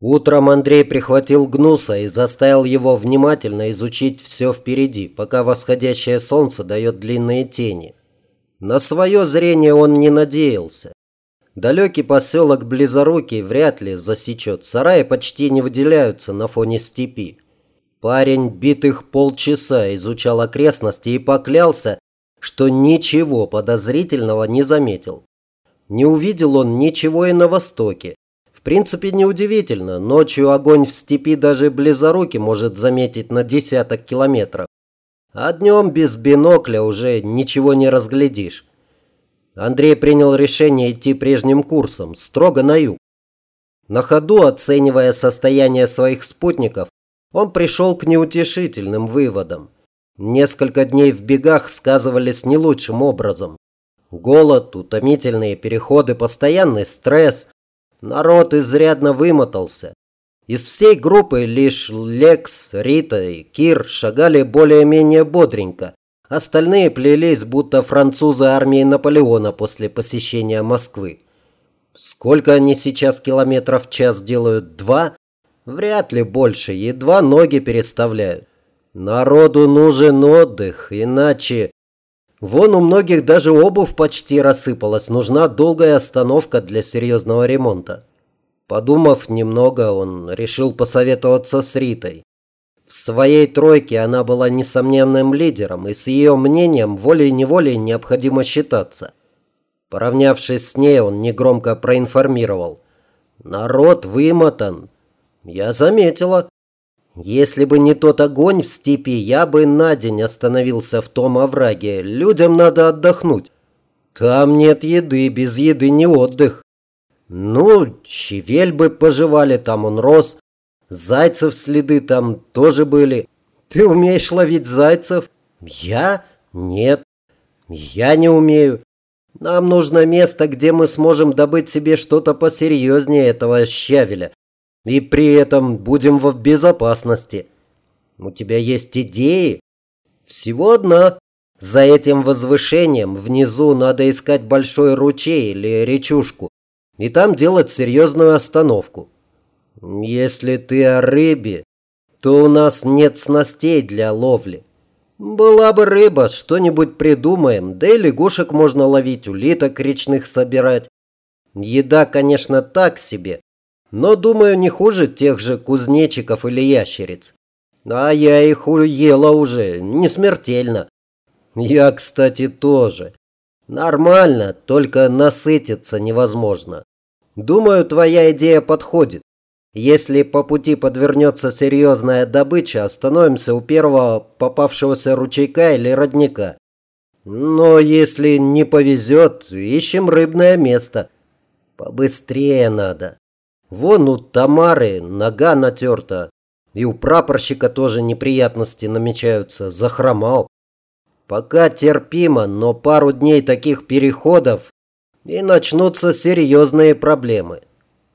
Утром Андрей прихватил гнуса и заставил его внимательно изучить все впереди, пока восходящее солнце дает длинные тени. На свое зрение он не надеялся. Далекий поселок Близорукий вряд ли засечет, сараи почти не выделяются на фоне степи. Парень битых полчаса изучал окрестности и поклялся, что ничего подозрительного не заметил. Не увидел он ничего и на востоке. В принципе, неудивительно. Ночью огонь в степи даже близорукий может заметить на десяток километров. А днем без бинокля уже ничего не разглядишь. Андрей принял решение идти прежним курсом, строго на юг. На ходу, оценивая состояние своих спутников, он пришел к неутешительным выводам. Несколько дней в бегах сказывались не лучшим образом. Голод, утомительные переходы, постоянный стресс. Народ изрядно вымотался. Из всей группы лишь Лекс, Рита и Кир шагали более-менее бодренько, Остальные плелись, будто французы армии Наполеона после посещения Москвы. Сколько они сейчас километров в час делают? Два? Вряд ли больше, едва ноги переставляют. Народу нужен отдых, иначе... Вон у многих даже обувь почти рассыпалась, нужна долгая остановка для серьезного ремонта. Подумав немного, он решил посоветоваться с Ритой. В своей тройке она была несомненным лидером, и с ее мнением волей-неволей необходимо считаться. Поравнявшись с ней, он негромко проинформировал. «Народ вымотан. Я заметила. Если бы не тот огонь в степи, я бы на день остановился в том овраге. Людям надо отдохнуть. Там нет еды, без еды не отдых. Ну, щавель бы пожевали, там он рос. Зайцев следы там тоже были. Ты умеешь ловить зайцев? Я? Нет. Я не умею. Нам нужно место, где мы сможем добыть себе что-то посерьезнее этого щавеля. И при этом будем в безопасности. У тебя есть идеи? Всего одна. За этим возвышением внизу надо искать большой ручей или речушку. И там делать серьезную остановку. Если ты о рыбе, то у нас нет снастей для ловли. Была бы рыба, что-нибудь придумаем, да и лягушек можно ловить, улиток речных собирать. Еда, конечно, так себе, но, думаю, не хуже тех же кузнечиков или ящериц. А я их ела уже, не смертельно. Я, кстати, тоже. Нормально, только насытиться невозможно. Думаю, твоя идея подходит. Если по пути подвернется серьезная добыча, остановимся у первого попавшегося ручейка или родника. Но если не повезет, ищем рыбное место. Побыстрее надо. Вон у Тамары нога натерта. И у прапорщика тоже неприятности намечаются. Захромал. Пока терпимо, но пару дней таких переходов, и начнутся серьезные проблемы.